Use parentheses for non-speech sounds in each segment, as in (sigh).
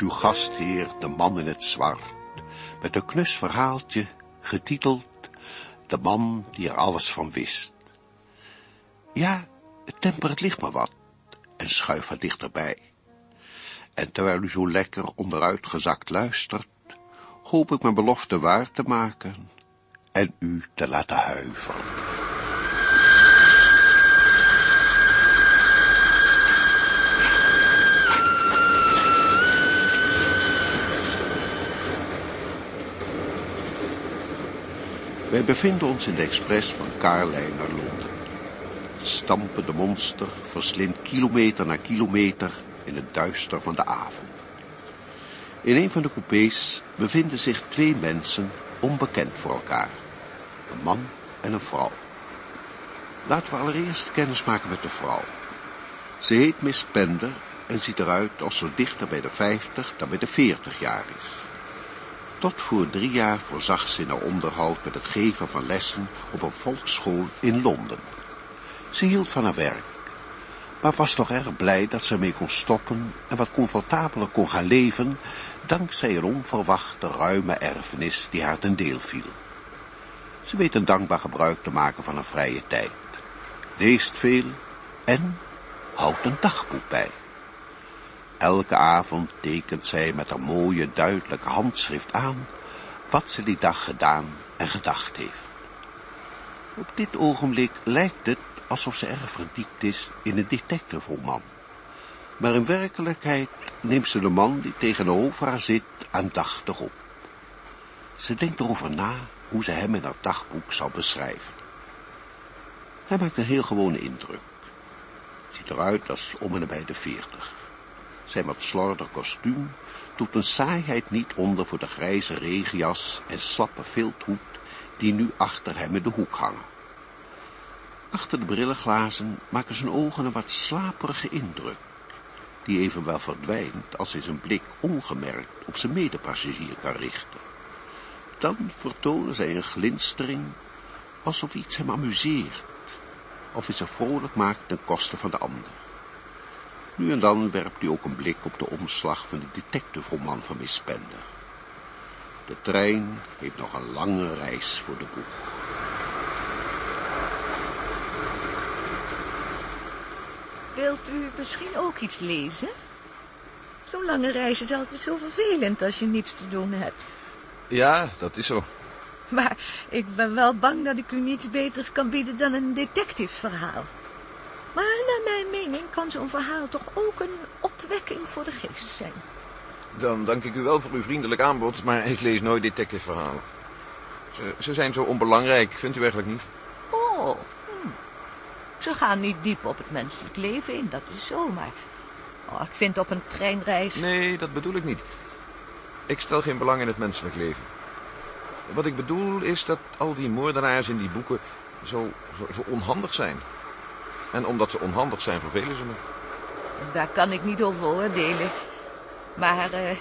Uw gastheer, de man in het zwart, met een knus verhaaltje, getiteld De man die er alles van wist. Ja, temper het licht maar wat en schuif wat dichterbij. En terwijl u zo lekker onderuitgezakt luistert, hoop ik mijn belofte waar te maken en u te laten huiveren. Wij bevinden ons in de express van Carlijn naar Londen. Het stampende monster verslindt kilometer na kilometer in het duister van de avond. In een van de coupés bevinden zich twee mensen onbekend voor elkaar. Een man en een vrouw. Laten we allereerst kennis maken met de vrouw. Ze heet Miss Pender en ziet eruit als ze dichter bij de 50 dan bij de 40 jaar is. Tot voor drie jaar voorzag ze in haar onderhoud met het geven van lessen op een volksschool in Londen. Ze hield van haar werk, maar was toch erg blij dat ze ermee kon stoppen en wat comfortabeler kon gaan leven, dankzij een onverwachte ruime erfenis die haar ten deel viel. Ze weet een dankbaar gebruik te maken van haar vrije tijd, leest veel en houdt een dagboek bij. Elke avond tekent zij met haar mooie, duidelijke handschrift aan wat ze die dag gedaan en gedacht heeft. Op dit ogenblik lijkt het alsof ze erg verdiept is in een detective-roman. Maar in werkelijkheid neemt ze de man die tegenover haar zit aandachtig op. Ze denkt erover na hoe ze hem in haar dagboek zal beschrijven. Hij maakt een heel gewone indruk. Ziet eruit als om en bij de veertig. Zijn wat slordig kostuum doet een saaiheid niet onder voor de grijze regenjas en slappe vilthoed die nu achter hem in de hoek hangen. Achter de brillenglazen maken zijn ogen een wat slaperige indruk, die evenwel verdwijnt als hij zijn blik ongemerkt op zijn medepassagier kan richten. Dan vertonen zij een glinstering, alsof iets hem amuseert, of hij zich vrolijk maakt ten koste van de ander. Nu en dan werpt hij ook een blik op de omslag van de detective-roman van Miss Pender. De trein heeft nog een lange reis voor de boeg. Wilt u misschien ook iets lezen? Zo'n lange reis is altijd zo vervelend als je niets te doen hebt. Ja, dat is zo. Maar ik ben wel bang dat ik u niets beters kan bieden dan een detective-verhaal. Maar naar mijn mening kan zo'n verhaal toch ook een opwekking voor de geest zijn. Dan dank ik u wel voor uw vriendelijk aanbod, maar ik lees nooit detective-verhalen. Ze, ze zijn zo onbelangrijk, vindt u eigenlijk niet? Oh, hm. ze gaan niet diep op het menselijk leven in, dat is zo, maar... Oh, ik vind op een treinreis... Nee, dat bedoel ik niet. Ik stel geen belang in het menselijk leven. Wat ik bedoel is dat al die moordenaars in die boeken zo, zo, zo onhandig zijn. En omdat ze onhandig zijn, vervelen ze me. Daar kan ik niet over oordelen. Maar eh,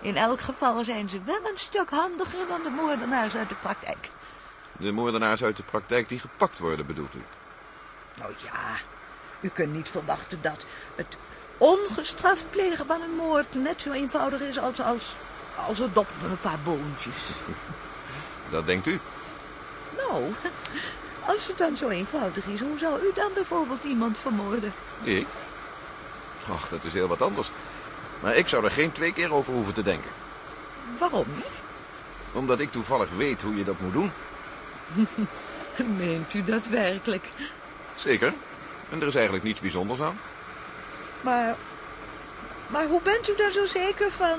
in elk geval zijn ze wel een stuk handiger dan de moordenaars uit de praktijk. De moordenaars uit de praktijk die gepakt worden, bedoelt u? Nou ja, u kunt niet verwachten dat het ongestraft plegen van een moord net zo eenvoudig is als, als, als het doppen van een paar boontjes. (laughs) Dat denkt u? Nou, als het dan zo eenvoudig is, hoe zou u dan bijvoorbeeld iemand vermoorden? Ik? Ach, dat is heel wat anders. Maar ik zou er geen twee keer over hoeven te denken. Waarom niet? Omdat ik toevallig weet hoe je dat moet doen. (laughs) Meent u dat werkelijk? Zeker. En er is eigenlijk niets bijzonders aan. Maar, maar hoe bent u daar zo zeker van?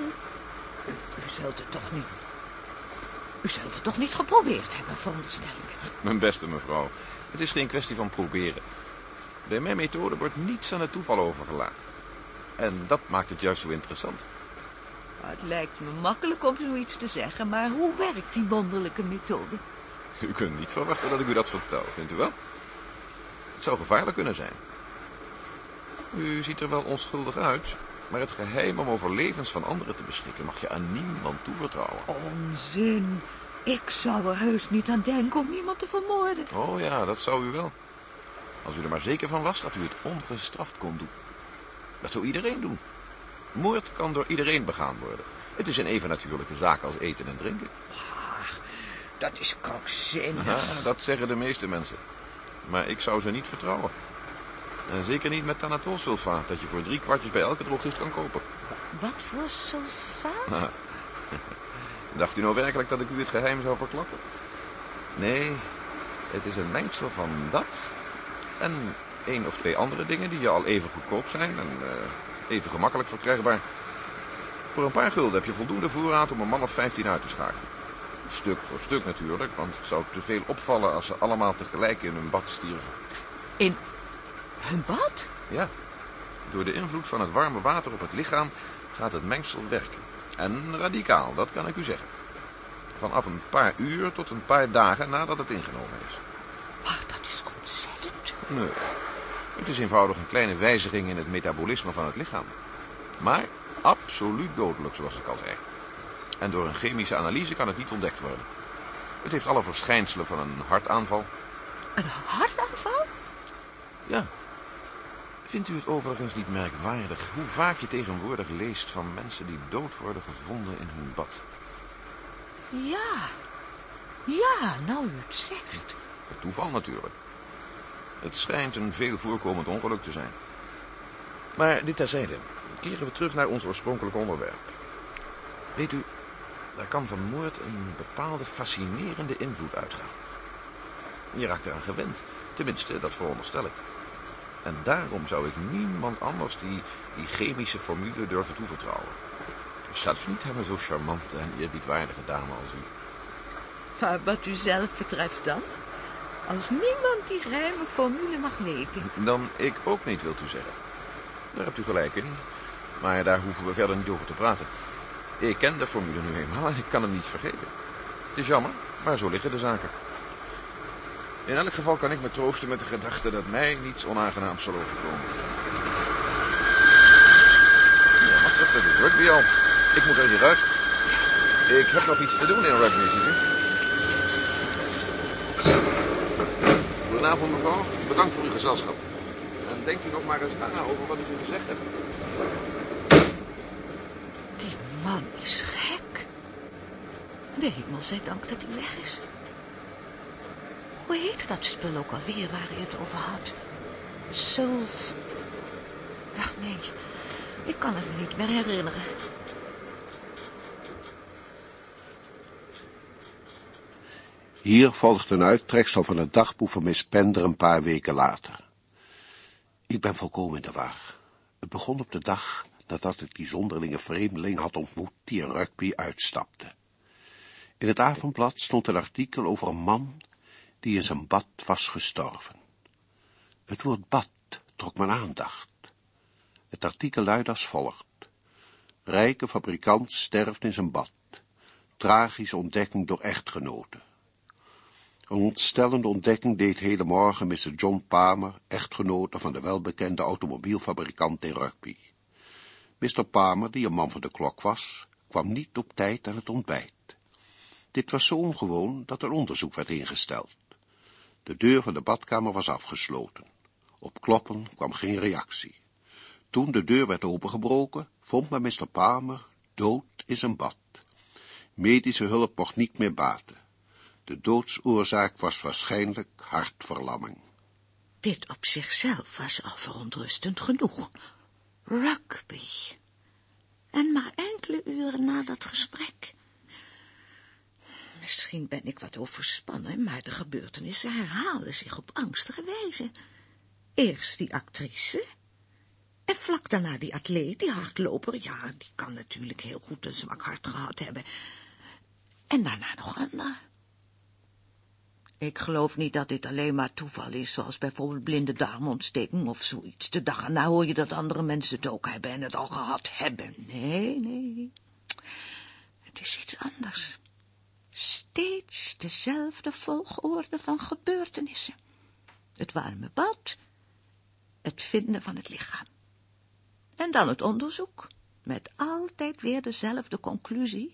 U, u zult het toch niet... U zult het toch niet geprobeerd hebben, veronderstel ik. Mijn beste mevrouw, het is geen kwestie van proberen. Bij mijn methode wordt niets aan het toeval overgelaten. En dat maakt het juist zo interessant. Het lijkt me makkelijk om zoiets te zeggen, maar hoe werkt die wonderlijke methode? U kunt niet verwachten dat ik u dat vertel, vindt u wel? Het zou gevaarlijk kunnen zijn. U ziet er wel onschuldig uit, maar het geheim om over levens van anderen te beschikken mag je aan niemand toevertrouwen. Onzin. Ik zou er heus niet aan denken om iemand te vermoorden. Oh ja, dat zou u wel. Als u er maar zeker van was dat u het ongestraft kon doen. Dat zou iedereen doen. Moord kan door iedereen begaan worden. Het is een even natuurlijke zaak als eten en drinken. Ach, dat is krankzinnig. Ja, (laughs) dat zeggen de meeste mensen. Maar ik zou ze niet vertrouwen. En zeker niet met thanatolsulfaat, dat je voor drie kwartjes bij elke drogist kan kopen. Wat voor sulfaat? (laughs) Dacht u nou werkelijk dat ik u het geheim zou verklappen? Nee, het is een mengsel van dat en één of twee andere dingen die al even goedkoop zijn en uh, even gemakkelijk verkrijgbaar. Voor een paar gulden heb je voldoende voorraad om een man of vijftien uit te schakelen. Stuk voor stuk natuurlijk, want het zou te veel opvallen als ze allemaal tegelijk in hun bad stierven. In hun bad? Ja. Door de invloed van het warme water op het lichaam gaat het mengsel werken. En radicaal, dat kan ik u zeggen. Vanaf een paar uur tot een paar dagen nadat het ingenomen is. Maar dat is ontzettend. Nee. Het is eenvoudig een kleine wijziging in het metabolisme van het lichaam. Maar absoluut dodelijk, zoals ik al zei. En door een chemische analyse kan het niet ontdekt worden. Het heeft alle verschijnselen van een hartaanval. Een hartaanval? Ja. Vindt u het overigens niet merkwaardig hoe vaak je tegenwoordig leest van mensen die dood worden gevonden in hun bad? Ja. Ja, nou u het zegt. Het toeval natuurlijk. Het schijnt een veel voorkomend ongeluk te zijn. Maar dit terzijde. Keren we terug naar ons oorspronkelijke onderwerp. Weet u, daar kan van moord een bepaalde fascinerende invloed uitgaan. Je raakt eraan gewend. Tenminste, dat veronderstel ik. En daarom zou ik niemand anders die, die chemische formule durven toevertrouwen. Zelfs niet aan een zo charmante en eerbiedwaardige dame als u. Maar wat u zelf betreft dan? Als niemand die geheime formule mag weten. Dan ik ook niet, wilt u zeggen. Daar hebt u gelijk in. Maar daar hoeven we verder niet over te praten. Ik ken de formule nu eenmaal en ik kan hem niet vergeten. Het is jammer, maar zo liggen de zaken. In elk geval kan ik me troosten met de gedachte dat mij niets onaangenaams zal overkomen. Ja, wacht even, dat is rugby al. Ik moet er hieruit. Ik heb nog iets te doen in rugby, ziet u. Goedenavond, mevrouw. Bedankt voor uw gezelschap. En denkt u nog maar eens na over wat ik u gezegd heb. Die man is gek. De hemel zij dank dat hij weg is. Hoe heet dat spul ook alweer waar hij het over had? Sulf... Ach, nee. Ik kan het me niet meer herinneren. Hier volgt een uittreksel van het dagboek van Miss Pender een paar weken later. Ik ben volkomen in de war. Het begon op de dag nadat ik die zonderlinge vreemdeling had ontmoet die een rugby uitstapte. In het avondblad stond een artikel over een man die in zijn bad was gestorven. Het woord bad trok mijn aandacht. Het artikel luidt als volgt. Rijke fabrikant sterft in zijn bad. Tragische ontdekking door echtgenoten. Een ontstellende ontdekking deed hele morgen Mr. John Palmer, echtgenote van de welbekende automobielfabrikant in Rugby. Mr. Palmer, die een man van de klok was, kwam niet op tijd aan het ontbijt. Dit was zo ongewoon dat een onderzoek werd ingesteld. De deur van de badkamer was afgesloten. Op kloppen kwam geen reactie. Toen de deur werd opengebroken, vond men Mr. Palmer dood in zijn bad. Medische hulp mocht niet meer baten. De doodsoorzaak was waarschijnlijk hartverlamming. Dit op zichzelf was al verontrustend genoeg. Rugby. En maar enkele uren na dat gesprek. Misschien ben ik wat overspannen, maar de gebeurtenissen herhalen zich op angstige wijze. Eerst die actrice, en vlak daarna die atleet, die hardloper, ja, die kan natuurlijk heel goed een zwak hart gehad hebben. En daarna nog een. Ik geloof niet dat dit alleen maar toeval is, zoals bijvoorbeeld blinde darmontsteking of zoiets. De dag erna hoor je dat andere mensen het ook hebben en het al gehad hebben. Nee, nee. Het is iets anders. Steeds dezelfde volgorde van gebeurtenissen. Het warme bad, het vinden van het lichaam. En dan het onderzoek, met altijd weer dezelfde conclusie.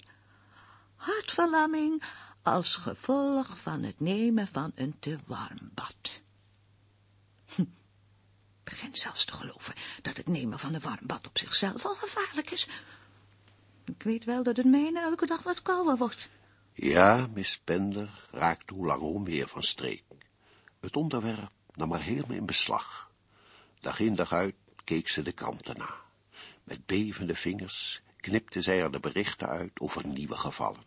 Hartverlamming als gevolg van het nemen van een te warm bad. Hm. begin zelfs te geloven dat het nemen van een warm bad op zichzelf al gevaarlijk is. Ik weet wel dat het mijne elke dag wat kouder wordt. Ja, Miss Pender raakte hoe langer hoe meer van streek. Het onderwerp nam haar helemaal in beslag. Dag in dag uit keek ze de kranten na. Met bevende vingers knipte zij er de berichten uit over nieuwe gevallen.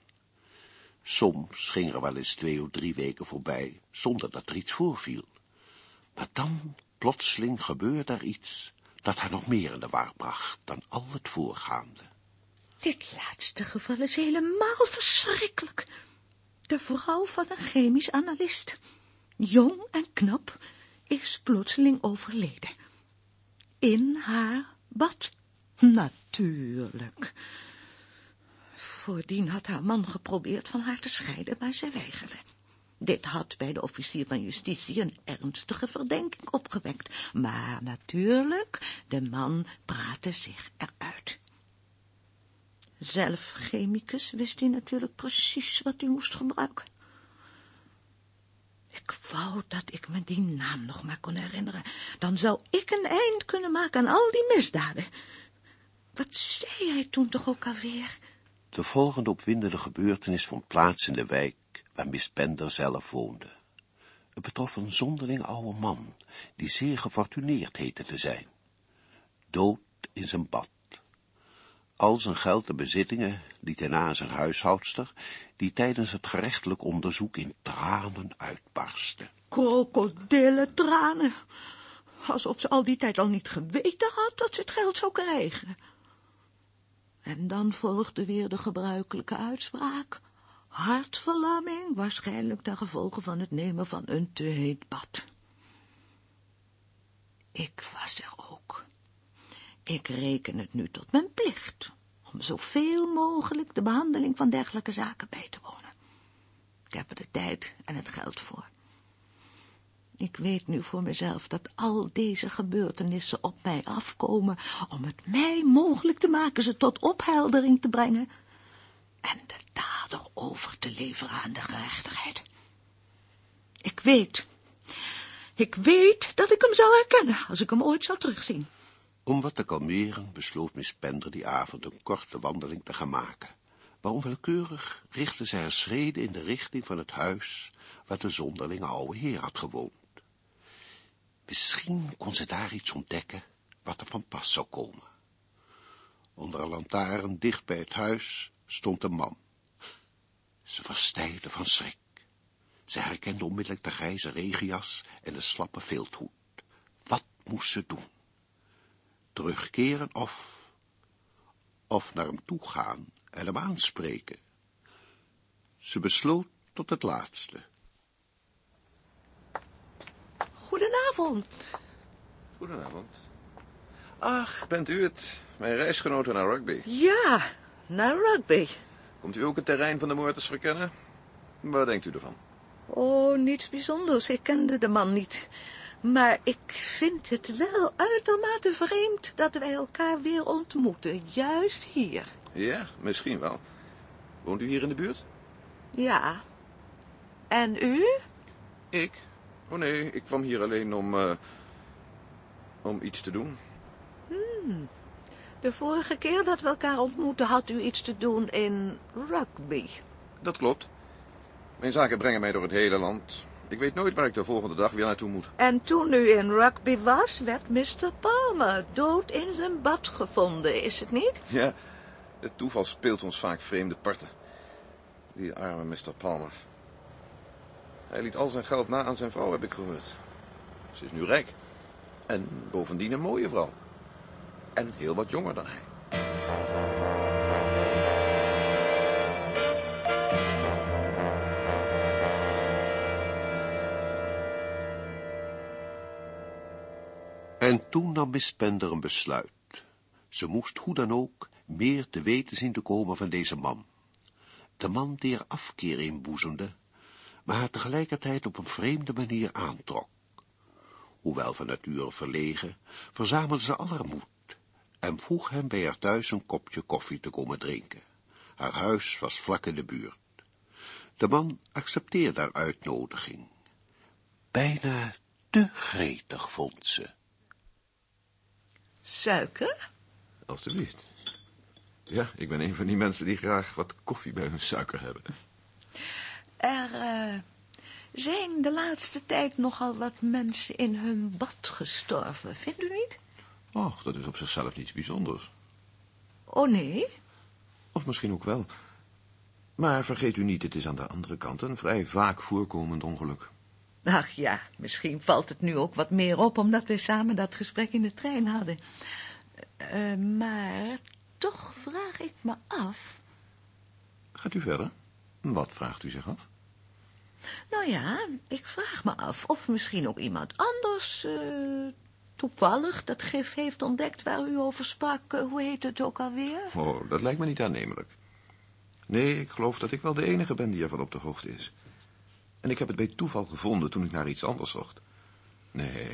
Soms ging er wel eens twee of drie weken voorbij, zonder dat er iets voorviel. Maar dan, plotseling, gebeurde er iets, dat haar nog meer in de war bracht dan al het voorgaande. Dit laatste geval is helemaal verschrikkelijk. De vrouw van een chemisch analist, jong en knap, is plotseling overleden. In haar bad. Natuurlijk. Voordien had haar man geprobeerd van haar te scheiden, maar zij weigerde. Dit had bij de officier van justitie een ernstige verdenking opgewekt. Maar natuurlijk, de man praatte zich eruit. Zelf chemicus wist hij natuurlijk precies wat hij moest gebruiken. Ik wou dat ik me die naam nog maar kon herinneren. Dan zou ik een eind kunnen maken aan al die misdaden. Wat zei hij toen toch ook alweer? De volgende opwindende gebeurtenis vond plaats in de wijk waar Miss Pender zelf woonde. Het betrof een zonderling oude man, die zeer gefortuneerd heette te zijn. Dood in zijn bad. Al zijn geld en bezittingen liet hij na zijn huishoudster, die tijdens het gerechtelijk onderzoek in tranen uitbarstte. tranen, alsof ze al die tijd al niet geweten had dat ze het geld zou krijgen. En dan volgde weer de gebruikelijke uitspraak. Hartverlamming, waarschijnlijk ten gevolge van het nemen van een te heet bad. Ik was er. Ik reken het nu tot mijn plicht om zoveel mogelijk de behandeling van dergelijke zaken bij te wonen. Ik heb er de tijd en het geld voor. Ik weet nu voor mezelf dat al deze gebeurtenissen op mij afkomen om het mij mogelijk te maken ze tot opheldering te brengen en de dader over te leveren aan de gerechtigheid. Ik weet, ik weet dat ik hem zou herkennen als ik hem ooit zou terugzien. Om wat te kalmeren besloot Miss Pender die avond een korte wandeling te gaan maken. Maar onwillekeurig richtte zij haar schreden in de richting van het huis waar de zonderlinge oude heer had gewoond. Misschien kon ze daar iets ontdekken wat er van pas zou komen. Onder een lantaarn dicht bij het huis stond een man. Ze verstijde van schrik. Ze herkende onmiddellijk de grijze regenjas en de slappe vilthoed. Wat moest ze doen? Terugkeren of... of naar hem toe gaan en hem aanspreken? Ze besloot tot het laatste. Goedenavond. Goedenavond. Ach, bent u het? Mijn reisgenoten naar rugby. Ja, naar rugby. Komt u ook het terrein van de moorders verkennen? Wat denkt u ervan? Oh, niets bijzonders. Ik kende de man niet. Maar ik vind het wel uitermate vreemd dat wij elkaar weer ontmoeten, juist hier. Ja, misschien wel. Woont u hier in de buurt? Ja. En u? Ik? Oh nee, ik kwam hier alleen om... Uh, om iets te doen. Hmm. De vorige keer dat we elkaar ontmoetten had u iets te doen in rugby. Dat klopt. Mijn zaken brengen mij door het hele land. Ik weet nooit waar ik de volgende dag weer naartoe moet. En toen u in rugby was, werd Mr. Palmer dood in zijn bad gevonden, is het niet? Ja, het toeval speelt ons vaak vreemde parten. Die arme Mr. Palmer. Hij liet al zijn geld na aan zijn vrouw, heb ik gehoord. Ze is nu rijk. En bovendien een mooie vrouw. En heel wat jonger dan hij. En toen nam Miss Pender een besluit. Ze moest hoe dan ook meer te weten zien te komen van deze man. De man die er afkeer inboezemde, maar haar tegelijkertijd op een vreemde manier aantrok. Hoewel van nature verlegen, verzamelde ze aller moed en vroeg hem bij haar thuis een kopje koffie te komen drinken. Haar huis was vlak in de buurt. De man accepteerde haar uitnodiging. Bijna te gretig vond ze. Suiker? Alsjeblieft. Ja, ik ben een van die mensen die graag wat koffie bij hun suiker hebben. Er uh, zijn de laatste tijd nogal wat mensen in hun bad gestorven, vindt u niet? Och, dat is op zichzelf niets bijzonders. Oh, nee? Of misschien ook wel. Maar vergeet u niet, het is aan de andere kant een vrij vaak voorkomend ongeluk. Ach ja, misschien valt het nu ook wat meer op, omdat we samen dat gesprek in de trein hadden. Uh, maar toch vraag ik me af... Gaat u verder? Wat vraagt u zich af? Nou ja, ik vraag me af of misschien ook iemand anders uh, toevallig dat gif heeft ontdekt waar u over sprak. Uh, hoe heet het ook alweer? Oh, dat lijkt me niet aannemelijk. Nee, ik geloof dat ik wel de enige ben die ervan op de hoogte is. En ik heb het bij toeval gevonden toen ik naar iets anders zocht. Nee,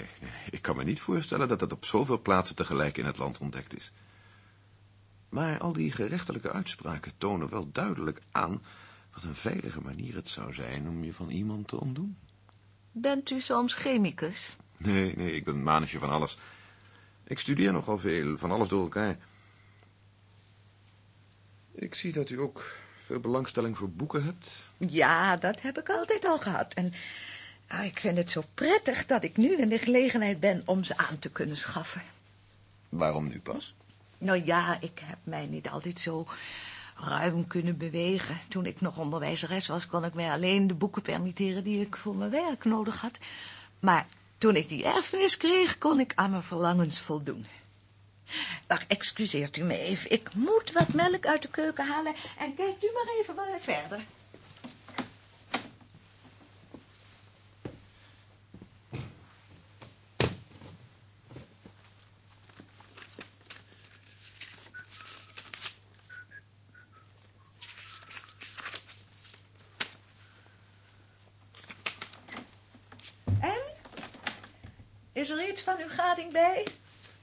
ik kan me niet voorstellen dat het op zoveel plaatsen tegelijk in het land ontdekt is. Maar al die gerechtelijke uitspraken tonen wel duidelijk aan... wat een veilige manier het zou zijn om je van iemand te ontdoen. Bent u soms chemicus? Nee, nee, ik ben een manetje van alles. Ik studeer nogal veel, van alles door elkaar. Ik zie dat u ook veel belangstelling voor boeken hebt. Ja, dat heb ik altijd al gehad. En ah, ik vind het zo prettig dat ik nu in de gelegenheid ben om ze aan te kunnen schaffen. Waarom nu pas? Nou ja, ik heb mij niet altijd zo ruim kunnen bewegen. Toen ik nog onderwijzeres was, kon ik mij alleen de boeken permitteren die ik voor mijn werk nodig had. Maar toen ik die erfenis kreeg, kon ik aan mijn verlangens voldoen. Ach, excuseert u me even. Ik moet wat melk uit de keuken halen en kijkt u maar even wel verder. En? Is er iets van uw gading bij?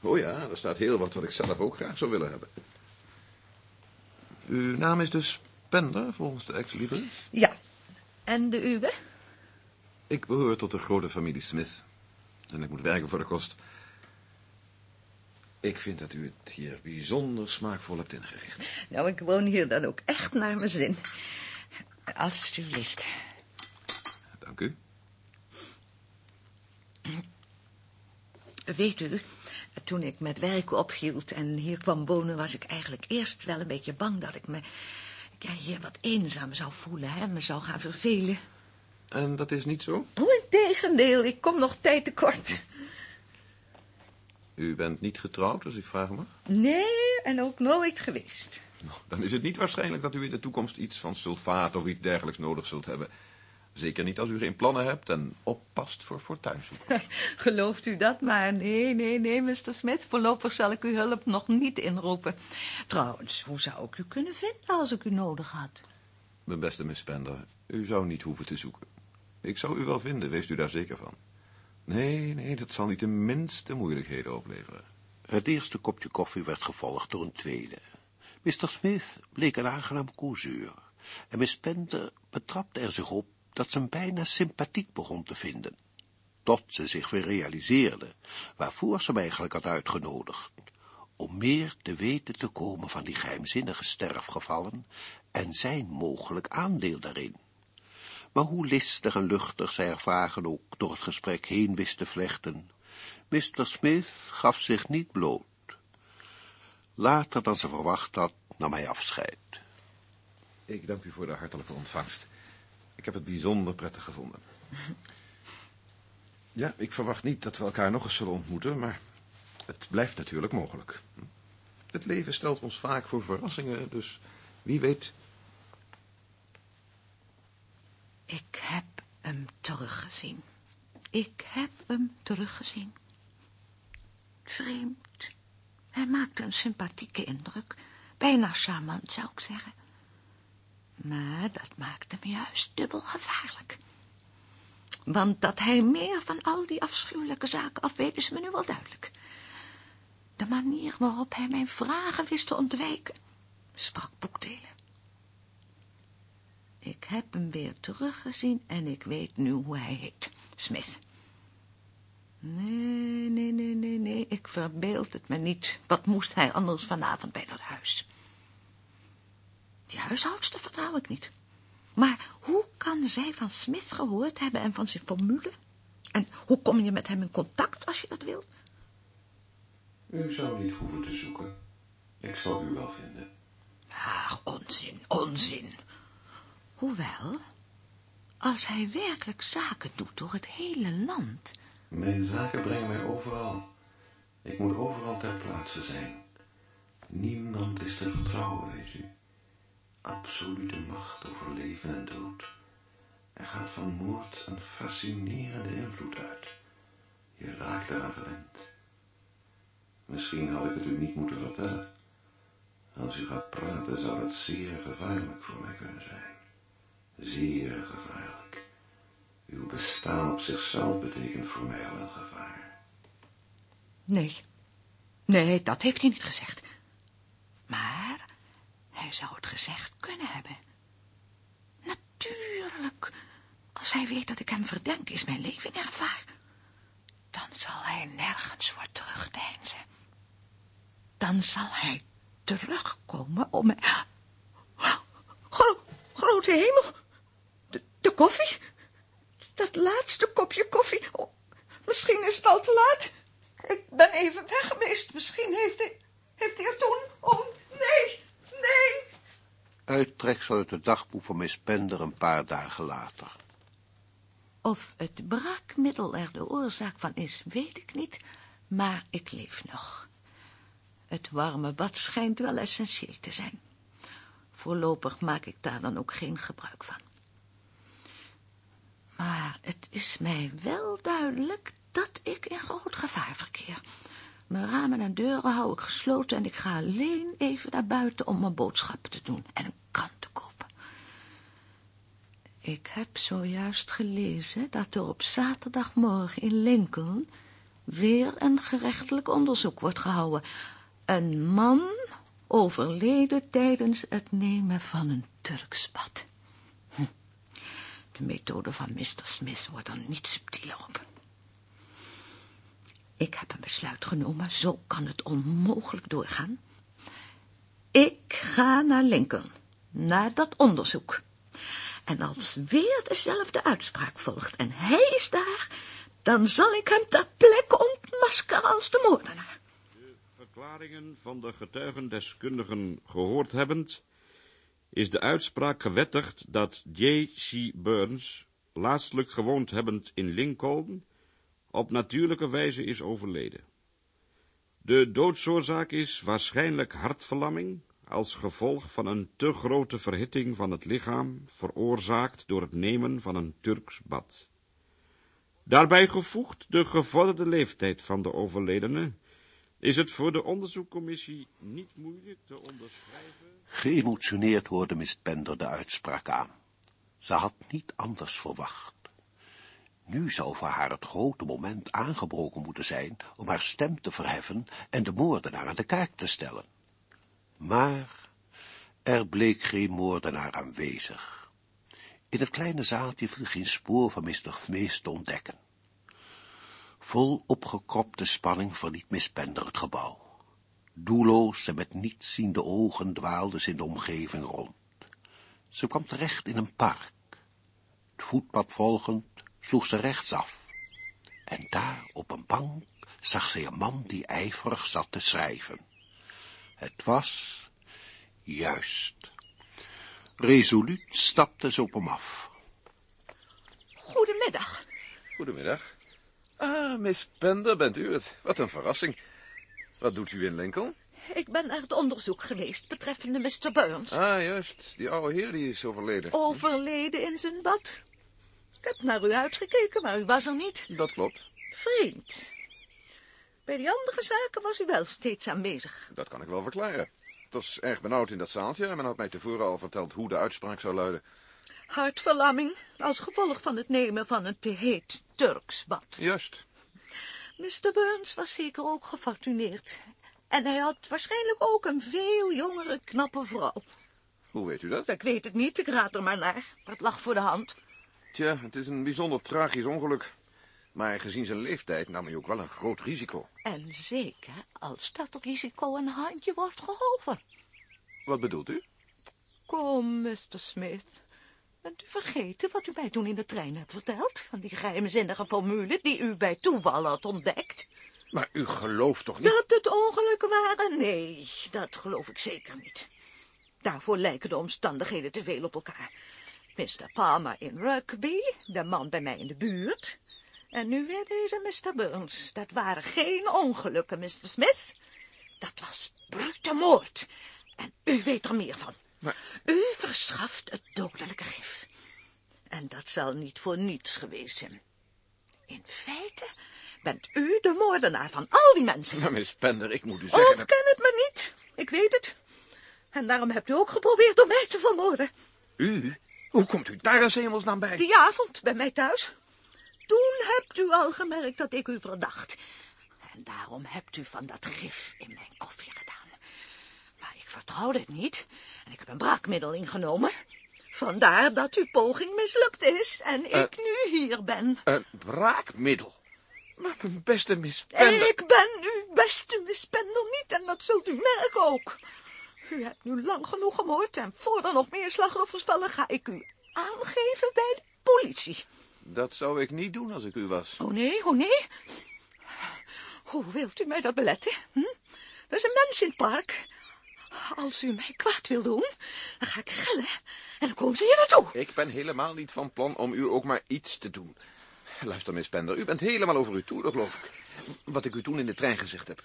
Oh ja, er staat heel wat wat ik zelf ook graag zou willen hebben. Uw naam is dus Pender, volgens de ex-libris? Ja. En de uwe? Ik behoor tot de grote familie Smith. En ik moet werken voor de kost. Ik vind dat u het hier bijzonder smaakvol hebt ingericht. Nou, ik woon hier dan ook echt naar mijn zin. Alsjeblieft. Dank u. Weet u, toen ik met werken ophield en hier kwam wonen, was ik eigenlijk eerst wel een beetje bang dat ik me ja, hier wat eenzaam zou voelen, hè, me zou gaan vervelen. En dat is niet zo? Oh, tegendeel, ik kom nog tijd tekort. U bent niet getrouwd, als ik vragen mag? Nee, en ook nooit geweest. Nou, dan is het niet waarschijnlijk dat u in de toekomst iets van sulfaat of iets dergelijks nodig zult hebben. Zeker niet als u geen plannen hebt en oppast voor fortuinzoekers. (laughs) Gelooft u dat maar? Nee, nee, nee, Mr. Smith. Voorlopig zal ik uw hulp nog niet inroepen. Trouwens, hoe zou ik u kunnen vinden als ik u nodig had? Mijn beste Miss Spender, u zou niet hoeven te zoeken. Ik zou u wel vinden, wees u daar zeker van. Nee, nee, dat zal niet de minste moeilijkheden opleveren. Het eerste kopje koffie werd gevolgd door een tweede. Mr. Smith bleek een aangenaam causeur. En Miss Spender betrapte er zich op dat ze hem bijna sympathiek begon te vinden. Tot ze zich weer realiseerde waarvoor ze hem eigenlijk had uitgenodigd. Om meer te weten te komen van die geheimzinnige sterfgevallen en zijn mogelijk aandeel daarin. Maar hoe listig en luchtig zij ervaren ook door het gesprek heen wist te vlechten, Mr. Smith gaf zich niet bloot. Later dan ze verwacht had, nam hij afscheid. Ik dank u voor de hartelijke ontvangst. Ik heb het bijzonder prettig gevonden. (laughs) Ja, ik verwacht niet dat we elkaar nog eens zullen ontmoeten, maar het blijft natuurlijk mogelijk. Het leven stelt ons vaak voor verrassingen, dus wie weet... Ik heb hem teruggezien. Ik heb hem teruggezien. Vreemd. Hij maakte een sympathieke indruk. Bijna charmant, zou ik zeggen. Maar dat maakte hem juist dubbel gevaarlijk. Want dat hij meer van al die afschuwelijke zaken afweet, is me nu wel duidelijk. De manier waarop hij mijn vragen wist te ontwijken, sprak boekdelen. Ik heb hem weer teruggezien en ik weet nu hoe hij heet. Smith. Nee, nee, nee, nee, nee. ik verbeeld het me niet. Wat moest hij anders vanavond bij dat huis? Die huishoudster vertrouw ik niet. Maar hoe kan zij van Smith gehoord hebben en van zijn formule? En hoe kom je met hem in contact als je dat wilt? U zou niet hoeven te zoeken. Ik zal u wel vinden. Ach, onzin, onzin. Hoewel, als hij werkelijk zaken doet door het hele land... Mijn zaken brengen mij overal. Ik moet overal ter plaatse zijn. Niemand is te vertrouwen, weet u. Absolute macht over leven en dood. Er gaat van moord een fascinerende invloed uit. Je raakt eraan gewend. Misschien had ik het u niet moeten vertellen. Als u gaat praten zou dat zeer gevaarlijk voor mij kunnen zijn. Zeer gevaarlijk. Uw bestaan op zichzelf betekent voor mij al een gevaar. Nee, nee, dat heeft hij niet gezegd. Maar hij zou het gezegd kunnen hebben. Natuurlijk. Als hij weet dat ik hem verdenk, is mijn leven in gevaar. Dan zal hij nergens voor terugdeinzen. Dan zal hij terugkomen om mij... Gro grote hemel. De, koffie. Dat laatste kopje koffie. Oh, misschien is het al te laat. Ik ben even weg geweest. Misschien heeft hij, heeft hij het toen... Oh, nee, nee. Uittreksel uit het dagboek van Miss Pender een paar dagen later. Of het braakmiddel er de oorzaak van is, weet ik niet, maar ik leef nog. Het warme bad schijnt wel essentieel te zijn. Voorlopig maak ik daar dan ook geen gebruik van. Maar het is mij wel duidelijk dat ik in groot gevaar verkeer. Mijn ramen en deuren hou ik gesloten en ik ga alleen even naar buiten om mijn boodschappen te doen en een krant te kopen. Ik heb zojuist gelezen dat er op zaterdagmorgen in Lincoln weer een gerechtelijk onderzoek wordt gehouden. Een man overleden tijdens het nemen van een Turks bad. Hm. De methode van Mr. Smith wordt er niet subtieler op. Ik heb een besluit genomen, zo kan het onmogelijk doorgaan. Ik ga naar Lincoln, naar dat onderzoek. En als weer dezelfde uitspraak volgt en hij is daar, dan zal ik hem ter plekke ontmaskeren als de moordenaar. De verklaringen van de getuigendeskundigen gehoord hebbend, is de uitspraak gewettigd dat J.C. Burns, laatstelijk gewoond hebbend in Lincoln, op natuurlijke wijze is overleden. De doodsoorzaak is waarschijnlijk hartverlamming, als gevolg van een te grote verhitting van het lichaam, veroorzaakt door het nemen van een Turks bad. Daarbij gevoegd de gevorderde leeftijd van de overledene, is het voor de onderzoekcommissie niet moeilijk te onderschrijven... Geëmotioneerd hoorde Miss Pender de uitspraak aan. Ze had niet anders verwacht. Nu zou voor haar het grote moment aangebroken moeten zijn om haar stem te verheffen en de moordenaar aan de kaak te stellen. Maar er bleek geen moordenaar aanwezig. In het kleine zaaltje viel geen spoor van Mr. Thmees te ontdekken. Vol opgekropte spanning verliet Miss Pender het gebouw. Doelloos en met nietsziende ogen dwaalde ze in de omgeving rond. Ze kwam terecht in een park. Het voetpad volgend sloeg ze rechtsaf. En daar op een bank zag ze een man die ijverig zat te schrijven. Het was juist. Resoluut stapte ze op hem af. Goedemiddag. Goedemiddag. Ah, Miss Pender, bent u het? Wat een verrassing. Wat doet u in Lincoln? Ik ben naar het onderzoek geweest betreffende Mr. Burns. Ah, juist. Die oude heer die is overleden. Overleden in zijn bad. Ik heb naar u uitgekeken, maar u was er niet. Dat klopt. Vreemd. Bij die andere zaken was u wel steeds aanwezig. Dat kan ik wel verklaren. Het was erg benauwd in dat zaaltje en men had mij tevoren al verteld hoe de uitspraak zou luiden. Hartverlamming als gevolg van het nemen van een te heet Turks bad. Juist. Mr. Burns was zeker ook gefortuneerd. En hij had waarschijnlijk ook een veel jongere, knappe vrouw. Hoe weet u dat? Ik weet het niet, ik raad er maar naar. Maar het lag voor de hand. Tja, het is een bijzonder tragisch ongeluk. Maar gezien zijn leeftijd nam hij ook wel een groot risico. En zeker als dat risico een handje wordt geholpen. Wat bedoelt u? Kom, Mr. Smith. Bent u vergeten wat u mij toen in de trein hebt verteld? Van die geheimzinnige formule die u bij toeval had ontdekt? Maar u gelooft toch niet... Dat het ongelukken waren? Nee, dat geloof ik zeker niet. Daarvoor lijken de omstandigheden te veel op elkaar. Mr. Palmer in Rugby, de man bij mij in de buurt. En nu weer deze Mr. Burns. Dat waren geen ongelukken, Mr. Smith. Dat was brute moord. En u weet er meer van. Maar- U verschaft het dodelijke gif. En dat zal niet voor niets geweest zijn. In feite bent u de moordenaar van al die mensen. Maar Miss Pender, ik moet u zeggen... dat- Ontken het me niet. Ik weet het. En daarom hebt u ook geprobeerd om mij te vermoorden. U? Hoe komt u daar als hemelsnaam bij? Die avond bij mij thuis. Toen hebt u al gemerkt dat ik u verdacht. En daarom hebt u van dat gif in mijn koffie gedaan. Maar ik vertrouwde het niet. En ik heb een braakmiddel ingenomen. Vandaar dat uw poging mislukt is en ik nu hier ben. Een braakmiddel. Maar mijn beste Miss Pender... Ik ben uw beste mispendel niet en dat zult u merken ook. U hebt nu lang genoeg gemoord en voor er nog meer slachtoffers vallen ga ik u aangeven bij de politie. Dat zou ik niet doen als ik u was. Oh nee, oh nee. Hoe wilt u mij dat beletten? Hm? Er is een mens in het park. Als u mij kwaad wil doen, dan ga ik gillen en dan komen ze hier naartoe. Ik ben helemaal niet van plan om u ook maar iets te doen. Luister, Miss Pender, u bent helemaal over uw toer, geloof ik. Wat ik u toen in de trein gezegd heb.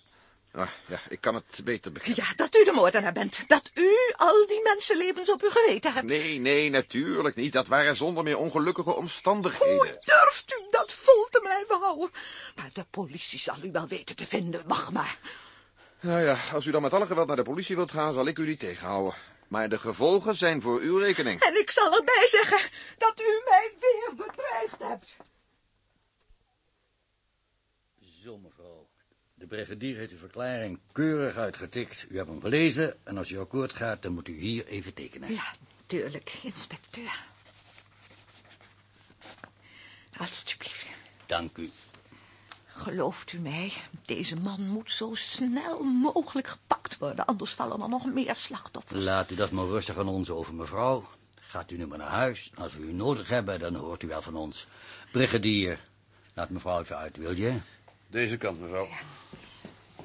Ah, ja, ik kan het beter begrijpen. Ja, dat u de moordenaar bent. Dat u al die mensenlevens op uw geweten hebt. Nee, nee, natuurlijk niet. Dat waren zonder meer ongelukkige omstandigheden. Hoe durft u dat vol te blijven houden? Maar de politie zal u wel weten te vinden. Wacht maar. Nou ja, als u dan met alle geweld naar de politie wilt gaan, zal ik u niet tegenhouden. Maar de gevolgen zijn voor uw rekening. En ik zal erbij zeggen dat u mij weer bedreigd hebt. Zo, mevrouw. De brigadier heeft uw verklaring keurig uitgetikt. U hebt hem gelezen en als u akkoord gaat, dan moet u hier even tekenen. Ja, tuurlijk, inspecteur. Alsjeblieft. Dank u. Gelooft u mij, deze man moet zo snel mogelijk gepakt worden, anders vallen er nog meer slachtoffers. Laat u dat maar rustig aan ons over, mevrouw. Gaat u nu maar naar huis. Als we u nodig hebben, dan hoort u wel van ons. Brigadier, laat mevrouw even uit, wil je? Deze kant, mevrouw.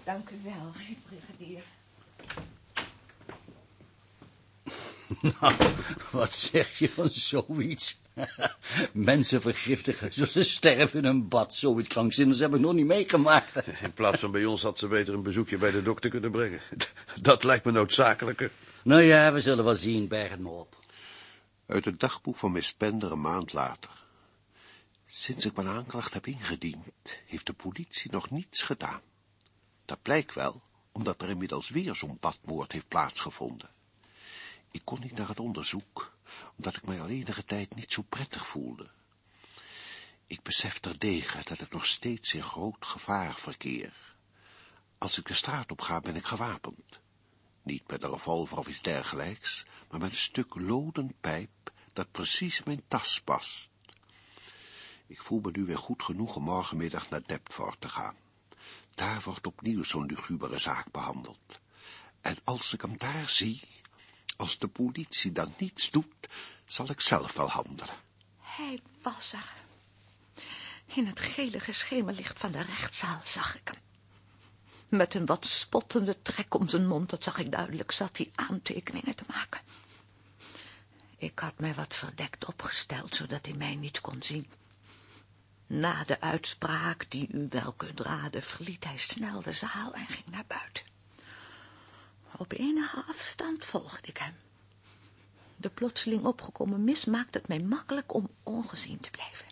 Dank u wel, brigadier. (laughs) Nou, wat zeg je van zoiets? (laughs) Mensen vergiftigen, ze sterven in een bad. Zoiets krankzinnigs heb ik nog niet meegemaakt. In plaats van bij ons had ze beter een bezoekje bij de dokter kunnen brengen. (laughs) Dat lijkt me noodzakelijker. Nou ja, we zullen wel zien, berg het me op. Uit het dagboek van Miss Pender een maand later. Sinds ik mijn aanklacht heb ingediend, heeft de politie nog niets gedaan. Dat blijkt wel, omdat er inmiddels weer zo'n badmoord heeft plaatsgevonden. Ik kon niet naar het onderzoek, omdat ik mij al enige tijd niet zo prettig voelde. Ik besef terdege dat ik nog steeds in groot gevaar verkeer. Als ik de straat op ga, ben ik gewapend. Niet met een revolver of iets dergelijks, maar met een stuk loden pijp dat precies mijn tas past. Ik voel me nu weer goed genoeg om morgenmiddag naar Deptford te gaan. Daar wordt opnieuw zo'n lugubere zaak behandeld. En als ik hem daar zie, als de politie dan niets doet, zal ik zelf wel handelen. Hij was er. In het gelige schemerlicht van de rechtszaal zag ik hem. Met een wat spottende trek om zijn mond, dat zag ik duidelijk, zat hij aantekeningen te maken. Ik had mij wat verdekt opgesteld, zodat hij mij niet kon zien. Na de uitspraak, die u wel kunt raden, verliet hij snel de zaal en ging naar buiten. Op enige afstand volgde ik hem. De plotseling opgekomen mis maakte het mij makkelijk om ongezien te blijven.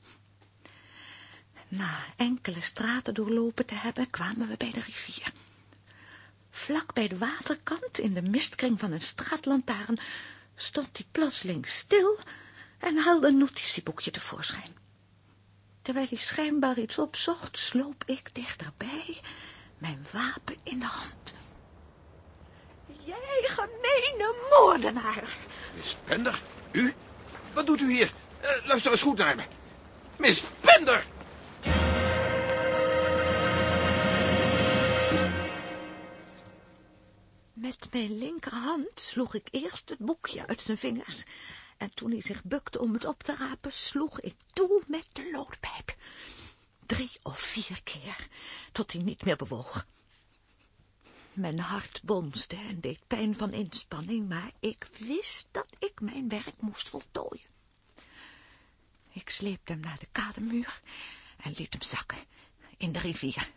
Na enkele straten doorlopen te hebben, kwamen we bij de rivier. Vlak bij de waterkant, in de mistkring van een straatlantaarn, stond hij plotseling stil en haalde een notitieboekje tevoorschijn. Terwijl hij schijnbaar iets opzocht, sloop ik dichterbij, mijn wapen in de hand. Jij gemeene moordenaar. Miss Pender, u? Wat doet u hier? Eh, luister eens goed naar me. Miss Pender! Met mijn linkerhand sloeg ik eerst het boekje uit zijn vingers en toen hij zich bukte om het op te rapen, sloeg ik toe met de loodpijp. Drie of vier keer, tot hij niet meer bewoog. Mijn hart bonste en deed pijn van inspanning, maar ik wist dat ik mijn werk moest voltooien. Ik sleepte hem naar de kademuur en liet hem zakken in de rivier.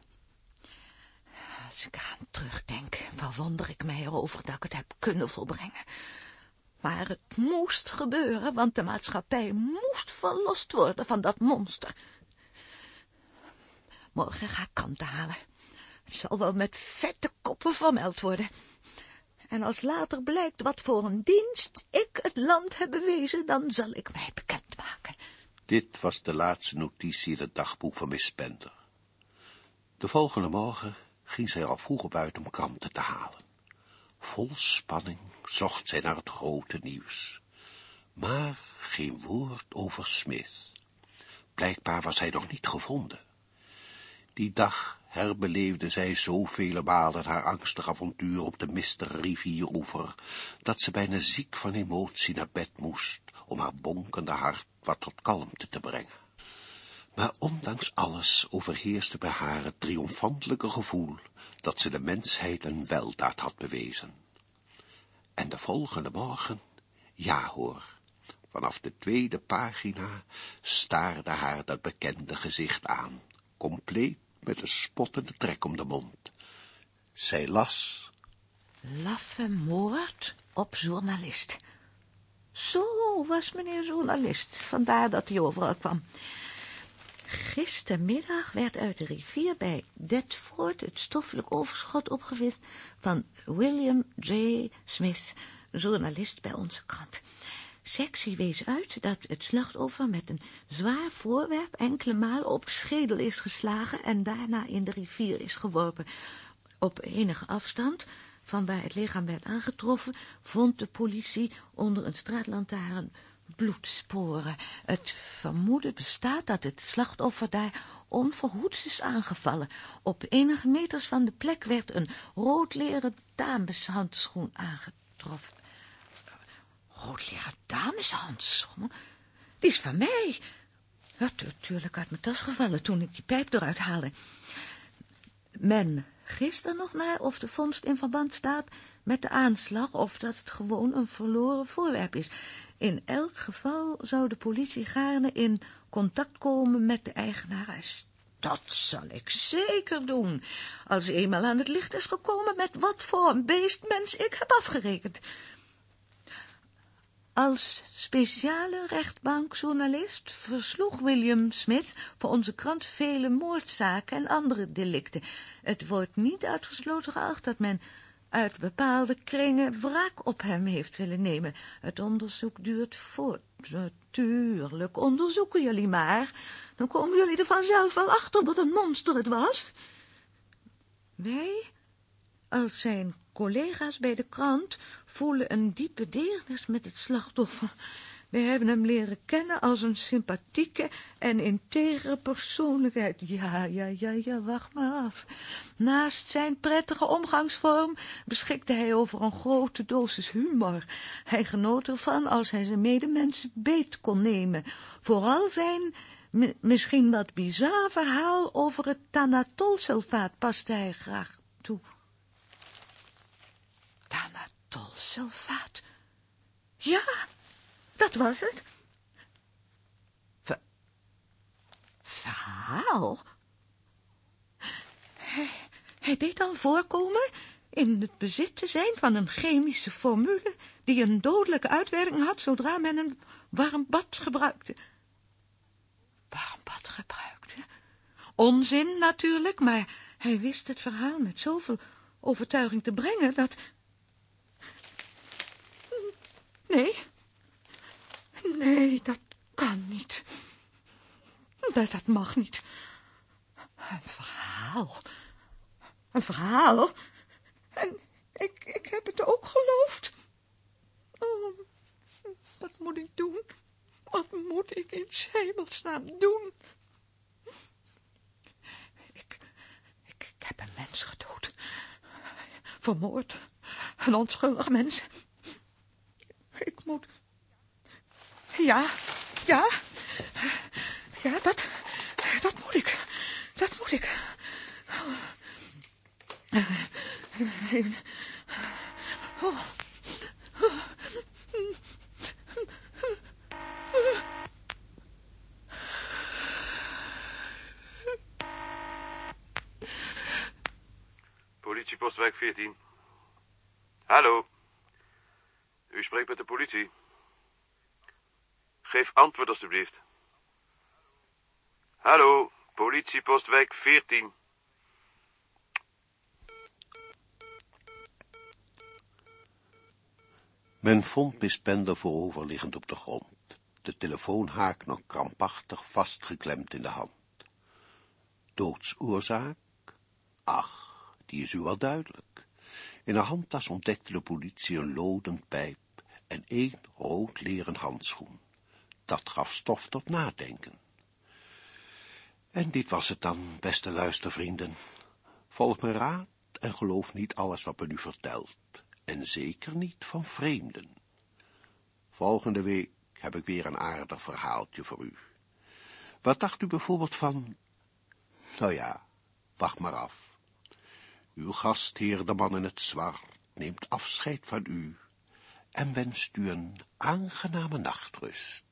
Als ik aan terugdenk, verwonder ik mij erover dat ik het heb kunnen volbrengen. Maar het moest gebeuren, want de maatschappij moest verlost worden van dat monster. Morgen ga ik kanten halen. Het zal wel met vette koppen vermeld worden. En als later blijkt wat voor een dienst ik het land heb bewezen, dan zal ik mij bekendmaken. Dit was de laatste notitie in het dagboek van Miss Spender. De volgende morgen ging zij al vroeg op om kranten te halen. Vol spanning zocht zij naar het grote nieuws. Maar geen woord over Smith. Blijkbaar was hij nog niet gevonden. Die dag herbeleefde zij zoveel malen haar angstig avontuur op de mistige rivieroever, dat ze bijna ziek van emotie naar bed moest, om haar bonkende hart wat tot kalmte te brengen. Maar ondanks alles overheerste bij haar het triomfantelijke gevoel dat ze de mensheid een weldaad had bewezen. En de volgende morgen, ja hoor, vanaf de tweede pagina staarde haar dat bekende gezicht aan, compleet met een spottende trek om de mond. Zij las... Laffe moord op journalist. Zo was meneer journalist, vandaar dat hij overal kwam. Gistermiddag werd uit de rivier bij Detford het stoffelijk overschot opgevist van William J. Smith, journalist bij onze krant. Sectie wees uit dat het slachtoffer met een zwaar voorwerp enkele malen op de schedel is geslagen en daarna in de rivier is geworpen. Op enige afstand van waar het lichaam werd aangetroffen, vond de politie onder een straatlantaarn bloedsporen. Het vermoeden bestaat dat het slachtoffer daar onverhoeds is aangevallen. Op enige meters van de plek werd een roodleren dameshandschoen aangetroffen. Roodleren dameshandschoen? Die is van mij. Ja, natuurlijk uit mijn tas gevallen toen ik die pijp eruit haalde. Men gisteren nog naar of de vondst in verband staat met de aanslag of dat het gewoon een verloren voorwerp is. In elk geval zou de politie gaarne in contact komen met de eigenares. Dat zal ik zeker doen, als eenmaal aan het licht is gekomen met wat voor een beestmens ik heb afgerekend. Als speciale rechtbankjournalist versloeg William Smith voor onze krant vele moordzaken en andere delicten. Het wordt niet uitgesloten geacht dat men uit bepaalde kringen wraak op hem heeft willen nemen. Het onderzoek duurt voort. Natuurlijk, onderzoeken jullie maar. Dan komen jullie er vanzelf wel achter wat een monster het was. Wij, als zijn collega's bij de krant, voelen een diepe deernis met het slachtoffer. We hebben hem leren kennen als een sympathieke en integere persoonlijkheid. Ja, ja, ja, ja, wacht maar af. Naast zijn prettige omgangsvorm beschikte hij over een grote dosis humor. Hij genoot ervan als hij zijn medemensen beet kon nemen. Vooral zijn misschien wat bizar verhaal over het Thanatolsulfaat paste hij graag toe. Thanatolsulfaat? Ja, dat was het. Ver... Verhaal? Hij, hij deed al voorkomen in het bezit te zijn van een chemische formule die een dodelijke uitwerking had zodra men een warm bad gebruikte. Warm bad gebruikte? Onzin natuurlijk, maar hij wist het verhaal met zoveel overtuiging te brengen dat... Nee, Nee, dat kan niet. Dat, dat mag niet. Een verhaal. Een verhaal. En ik, ik heb het ook geloofd. Oh, wat moet ik doen? Wat moet ik in hemelsnaam doen? Ik, ik, ik heb een mens gedood. Vermoord. Een onschuldig mens. Ik moet... Ja, ja. Ja, dat... Dat moet ik. Dat moet ik. Politiepostwijk 14. Hallo. U spreekt met de politie. Geef antwoord alstublieft. Hallo, politiepostwijk 14. Men vond Miss Pender vooroverliggend op de grond, de telefoonhaak nog krampachtig vastgeklemd in de hand. Doodsoorzaak? Ach, die is u wel duidelijk. In haar handtas ontdekte de politie een loden pijp en één rood leren handschoen. Dat gaf stof tot nadenken. En dit was het dan, beste luistervrienden. Volg mijn raad en geloof niet alles wat men u vertelt, en zeker niet van vreemden. Volgende week heb ik weer een aardig verhaaltje voor u. Wat dacht u bijvoorbeeld van... Nou ja, wacht maar af. Uw gastheer, de man in het zwart, neemt afscheid van u en wenst u een aangename nachtrust.